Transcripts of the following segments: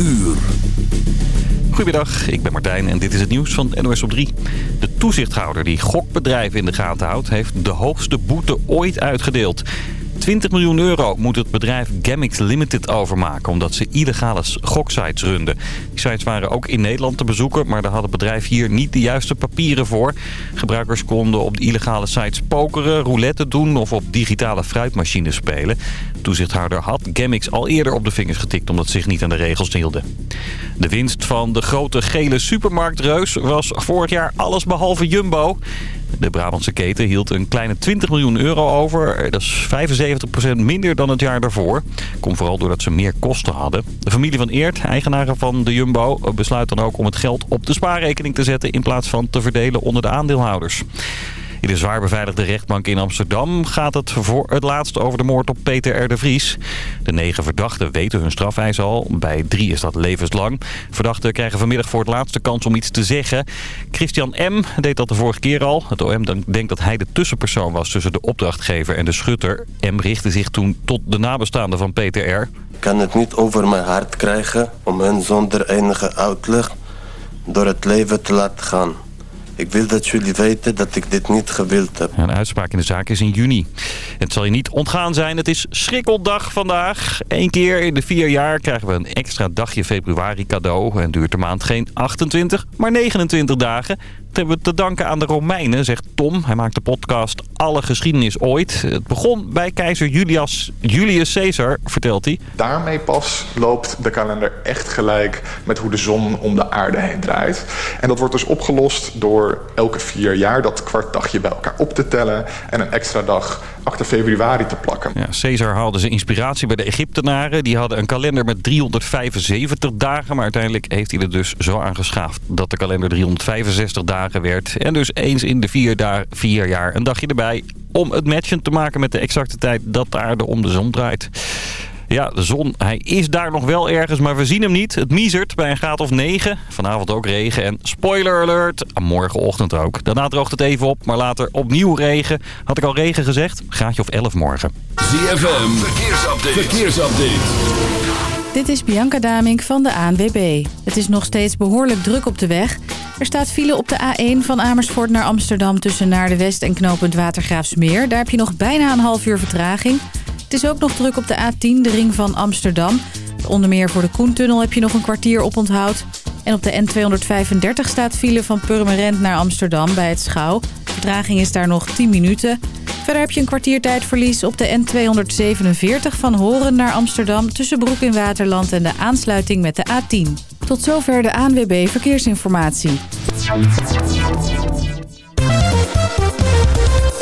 uur. Goedemiddag, ik ben Martijn en dit is het nieuws van NOS op 3. De toezichthouder die gokbedrijven in de gaten houdt... heeft de hoogste boete ooit uitgedeeld. 20 miljoen euro moet het bedrijf Gamix Limited overmaken... omdat ze illegale goksites runden. Sites waren ook in Nederland te bezoeken... maar daar had het bedrijf hier niet de juiste papieren voor. Gebruikers konden op de illegale sites pokeren, roulette doen... of op digitale fruitmachines spelen. Toezichthouder had Gamix al eerder op de vingers getikt... omdat ze zich niet aan de regels hielden. De winst van de grote gele supermarktreus was vorig jaar alles behalve Jumbo... De Brabantse keten hield een kleine 20 miljoen euro over. Dat is 75% minder dan het jaar daarvoor. Komt vooral doordat ze meer kosten hadden. De familie van Eert, eigenaren van de Jumbo, besluit dan ook om het geld op de spaarrekening te zetten... in plaats van te verdelen onder de aandeelhouders. In de zwaar beveiligde rechtbank in Amsterdam gaat het voor het laatst over de moord op Peter R. de Vries. De negen verdachten weten hun strafeis al. Bij drie is dat levenslang. Verdachten krijgen vanmiddag voor het laatste kans om iets te zeggen. Christian M. deed dat de vorige keer al. Het OM denkt dat hij de tussenpersoon was tussen de opdrachtgever en de schutter. M. richtte zich toen tot de nabestaanden van Peter R. Ik kan het niet over mijn hart krijgen om hen zonder enige uitleg door het leven te laten gaan. Ik wil dat jullie weten dat ik dit niet gewild heb. Een uitspraak in de zaak is in juni. Het zal je niet ontgaan zijn, het is schrikkeldag vandaag. Eén keer in de vier jaar krijgen we een extra dagje februari cadeau. En duurt de maand geen 28, maar 29 dagen. Hebben te danken aan de Romeinen, zegt Tom. Hij maakt de podcast Alle Geschiedenis Ooit. Het begon bij keizer Julius, Julius Caesar, vertelt hij. Daarmee pas loopt de kalender echt gelijk met hoe de zon om de aarde heen draait. En dat wordt dus opgelost door elke vier jaar dat kwartdagje bij elkaar op te tellen... en een extra dag achter februari te plakken. Ja, Caesar haalde zijn inspiratie bij de Egyptenaren. Die hadden een kalender met 375 dagen. Maar uiteindelijk heeft hij er dus zo aan geschaafd dat de kalender 365 dagen werd. En dus eens in de vier, daar, vier jaar een dagje erbij. Om het matchen te maken met de exacte tijd dat de aarde om de zon draait. Ja, de zon, hij is daar nog wel ergens, maar we zien hem niet. Het miezert bij een graad of 9. Vanavond ook regen en spoiler alert, morgenochtend ook. Daarna droogt het even op, maar later opnieuw regen. Had ik al regen gezegd? Graadje of 11 morgen. ZFM, verkeersupdate. verkeersupdate. Dit is Bianca Damink van de ANWB. Het is nog steeds behoorlijk druk op de weg. Er staat file op de A1 van Amersfoort naar Amsterdam tussen Naar de West en knooppunt Watergraafsmeer. Daar heb je nog bijna een half uur vertraging. Het is ook nog druk op de A10, de ring van Amsterdam. Onder meer voor de Koentunnel heb je nog een kwartier op onthoud. En op de N235 staat file van Purmerend naar Amsterdam bij het Schouw. Vertraging is daar nog 10 minuten. Verder heb je een kwartiertijdverlies op de N247 van Horen naar Amsterdam... tussen Broek in Waterland en de aansluiting met de A10. Tot zover de ANWB Verkeersinformatie.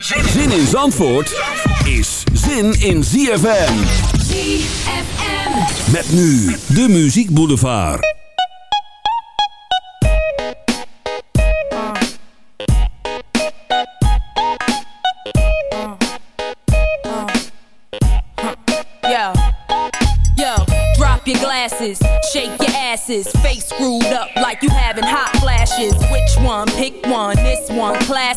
Zin in Zandvoort is zin in ZFM. ZFM. Met nu de Muziek Boulevard. Yo, yo, drop your glasses, shake your asses, face screwed up like you having hot flashes. Which one? Pick one. This one,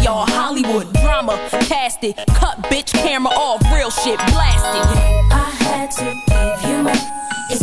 y'all Hollywood drama, cast it. Cut bitch camera off, real shit blasted. I had to give you my. It's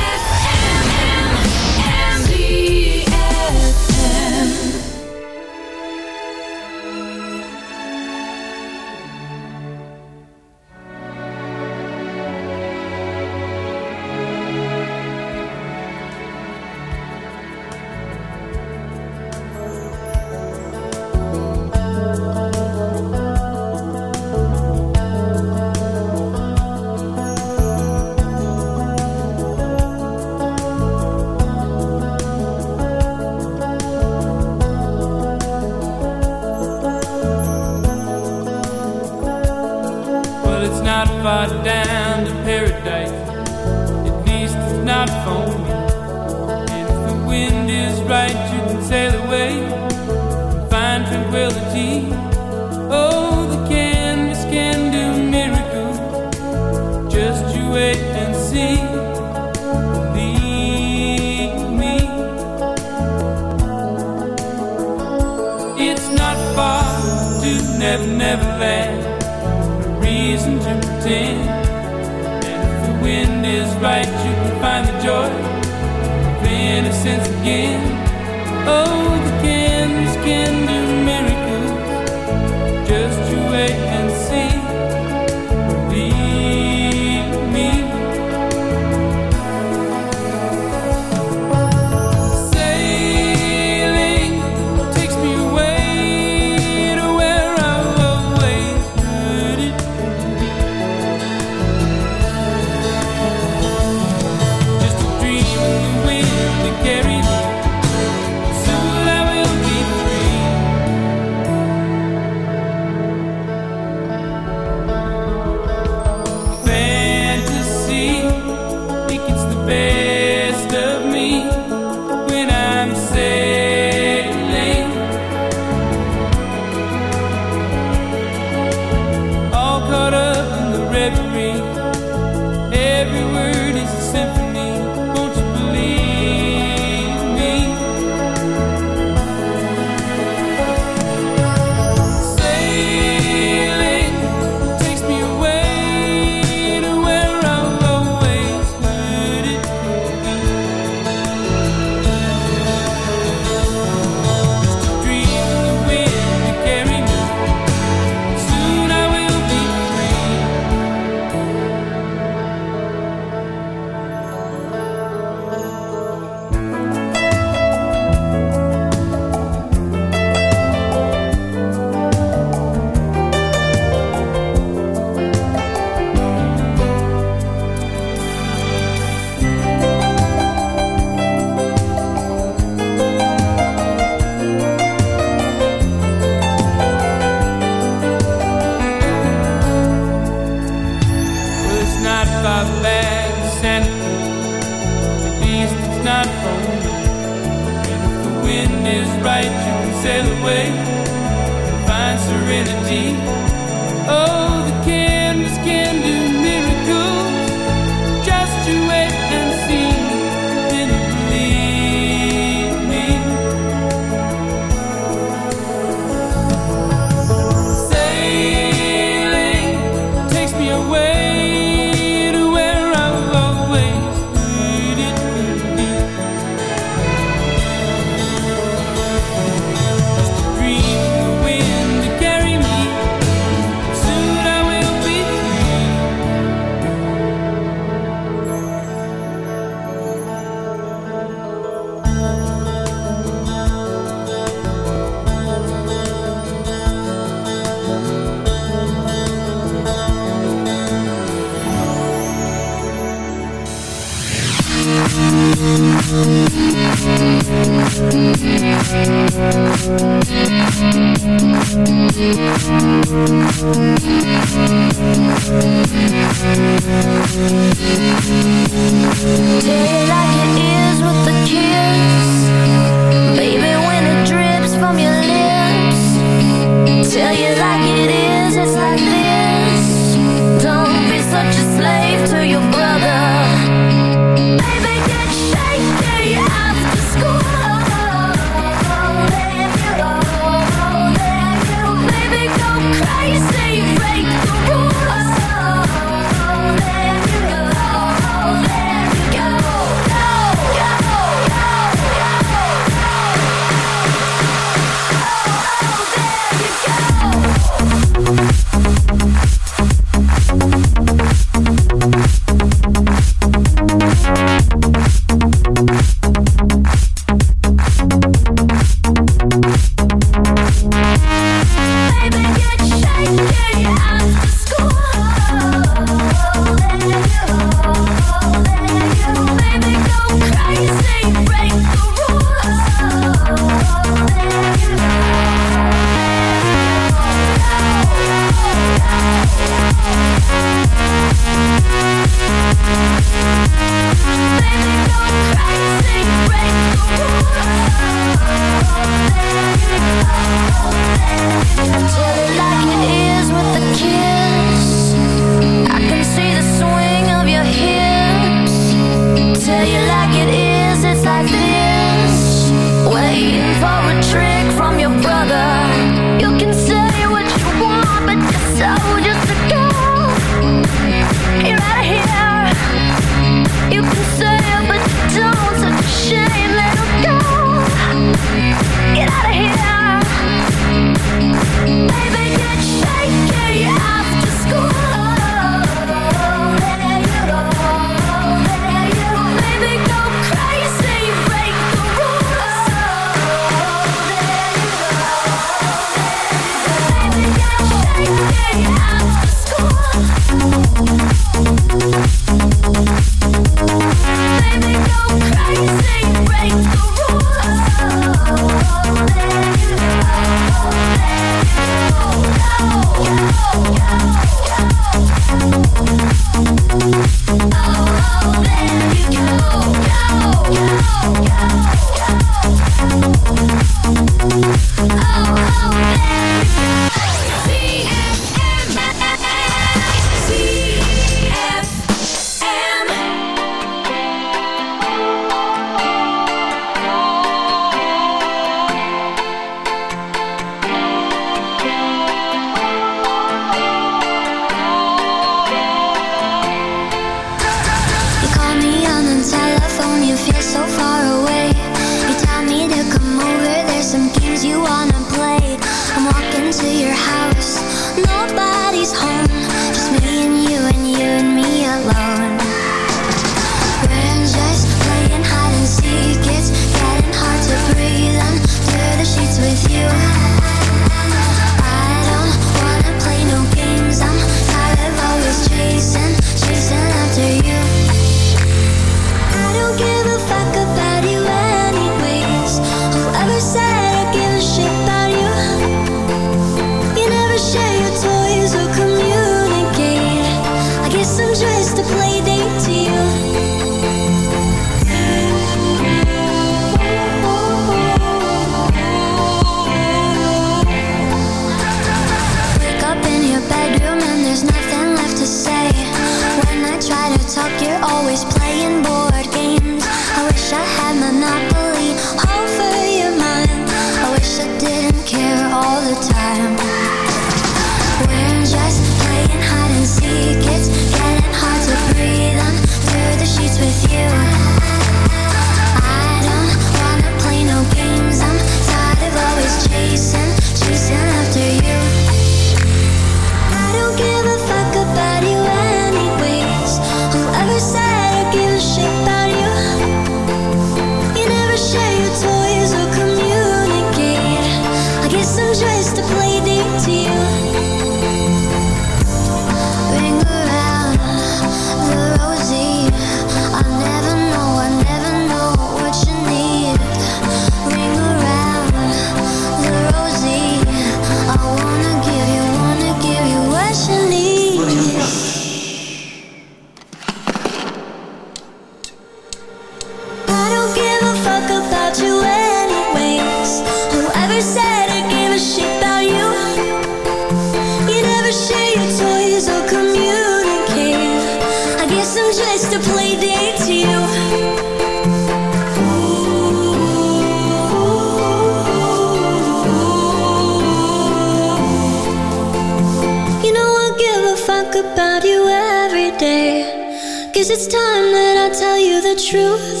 Guess it's time that I tell you the truth.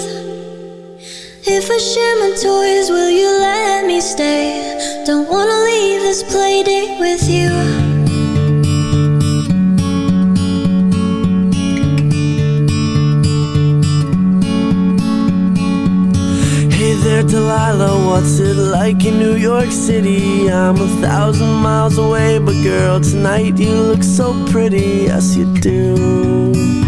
If I share my toys, will you let me stay? Don't wanna leave this play date with you. Hey there, Delilah, what's it like in New York City? I'm a thousand miles away, but girl, tonight you look so pretty, yes you do.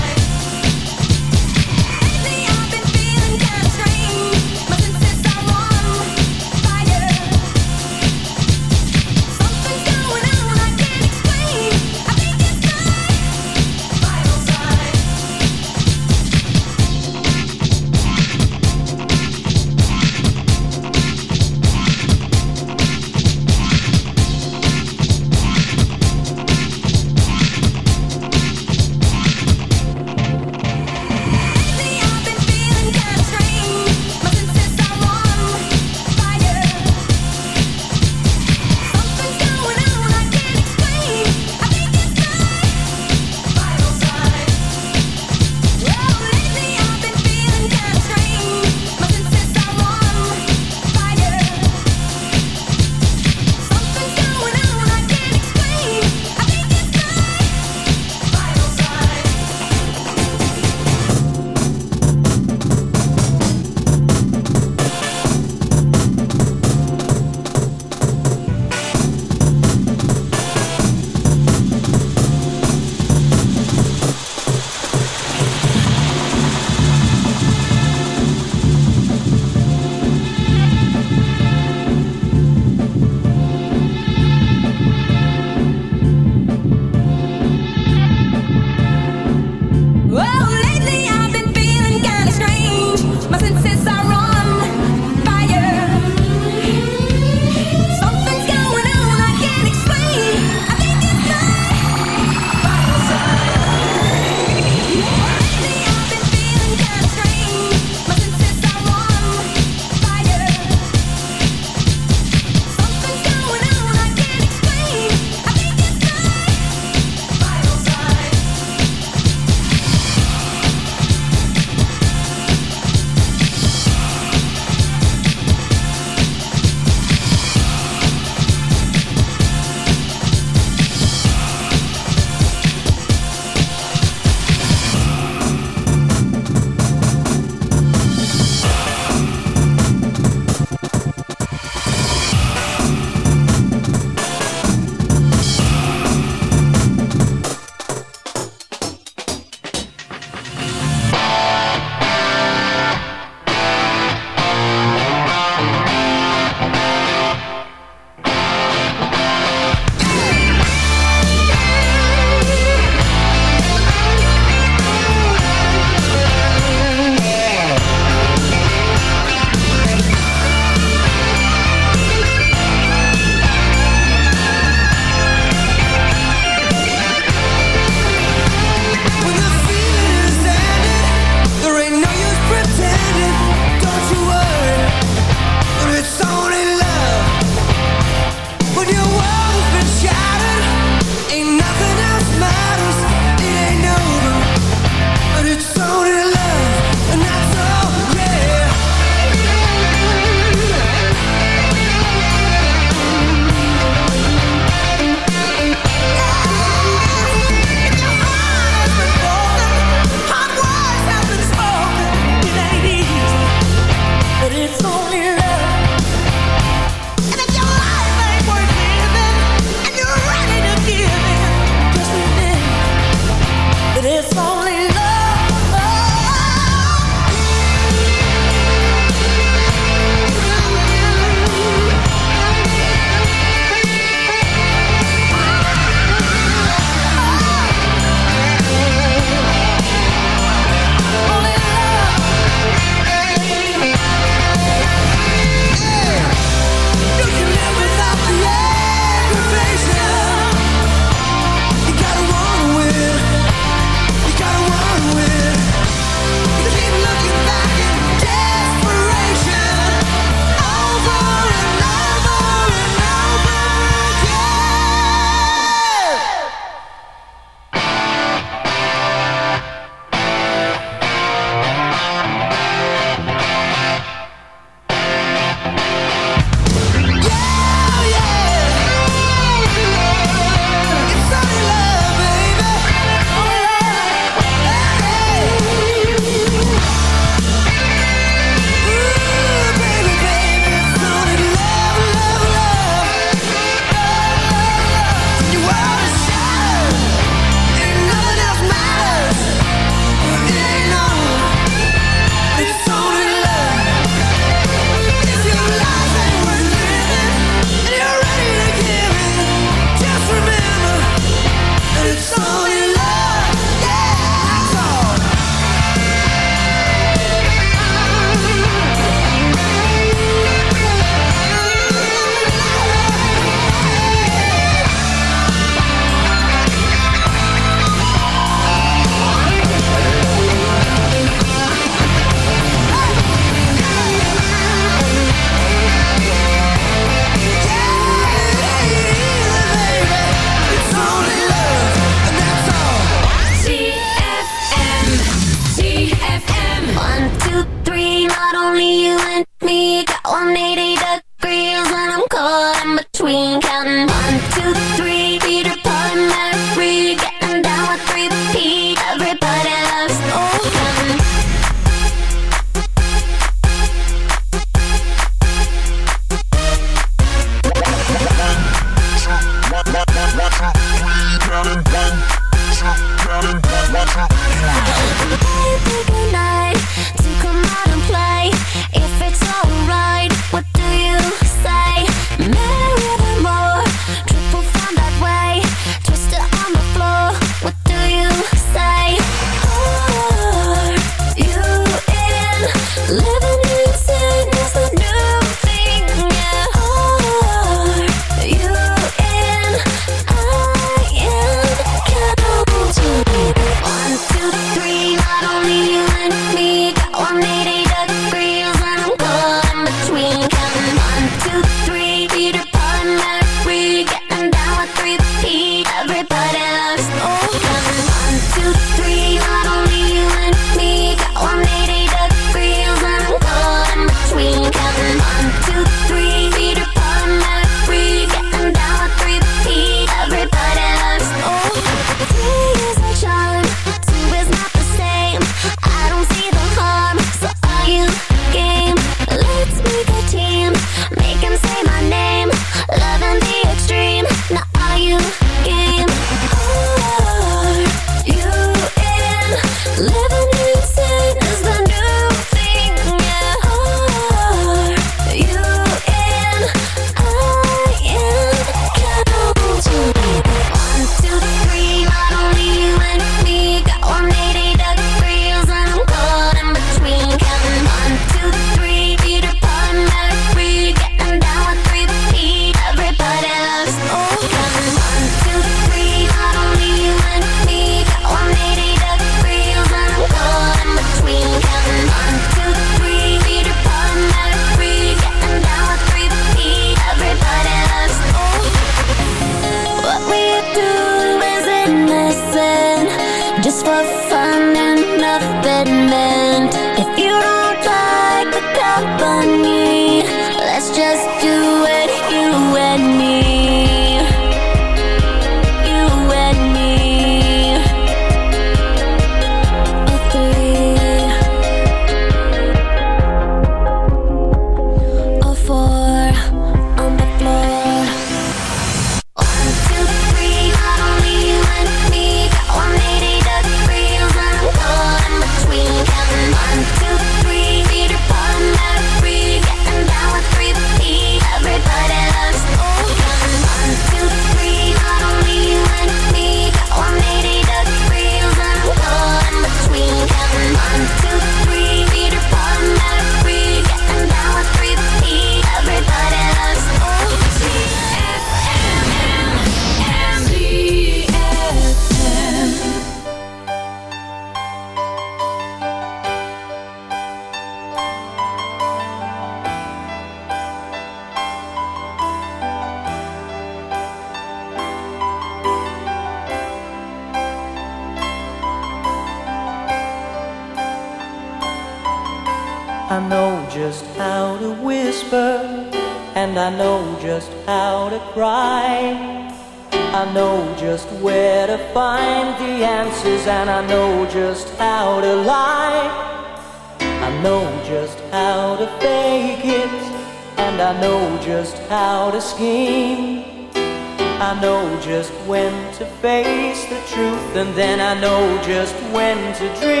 And then I know just when to dream.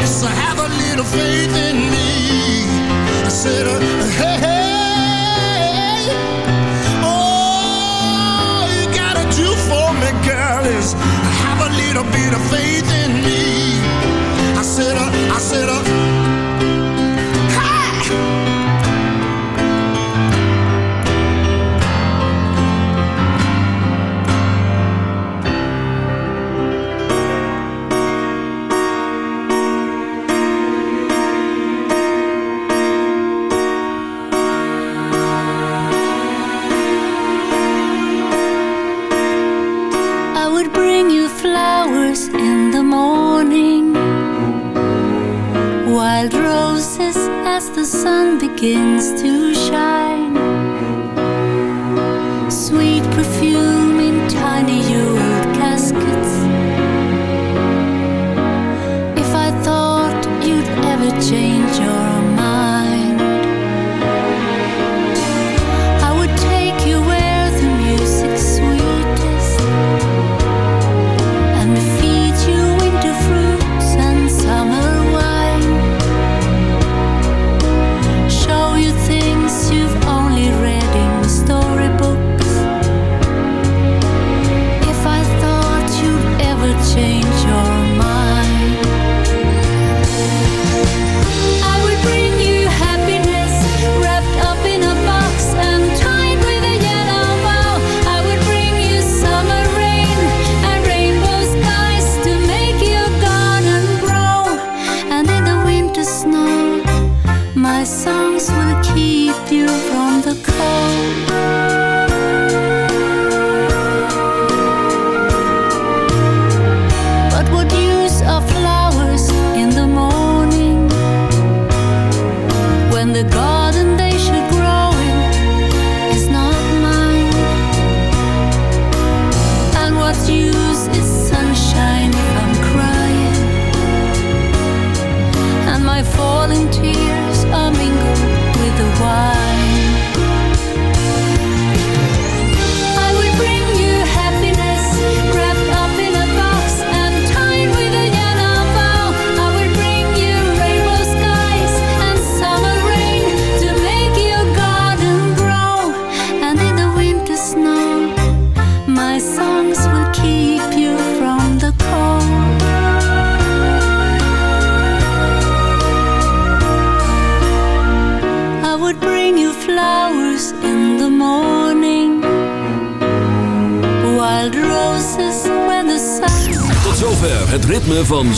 Yes, I have a little faith in me. I said, uh, hey, all you gotta do for me, girl, is have a little bit of faith in me. I said, uh, I said, uh, begins to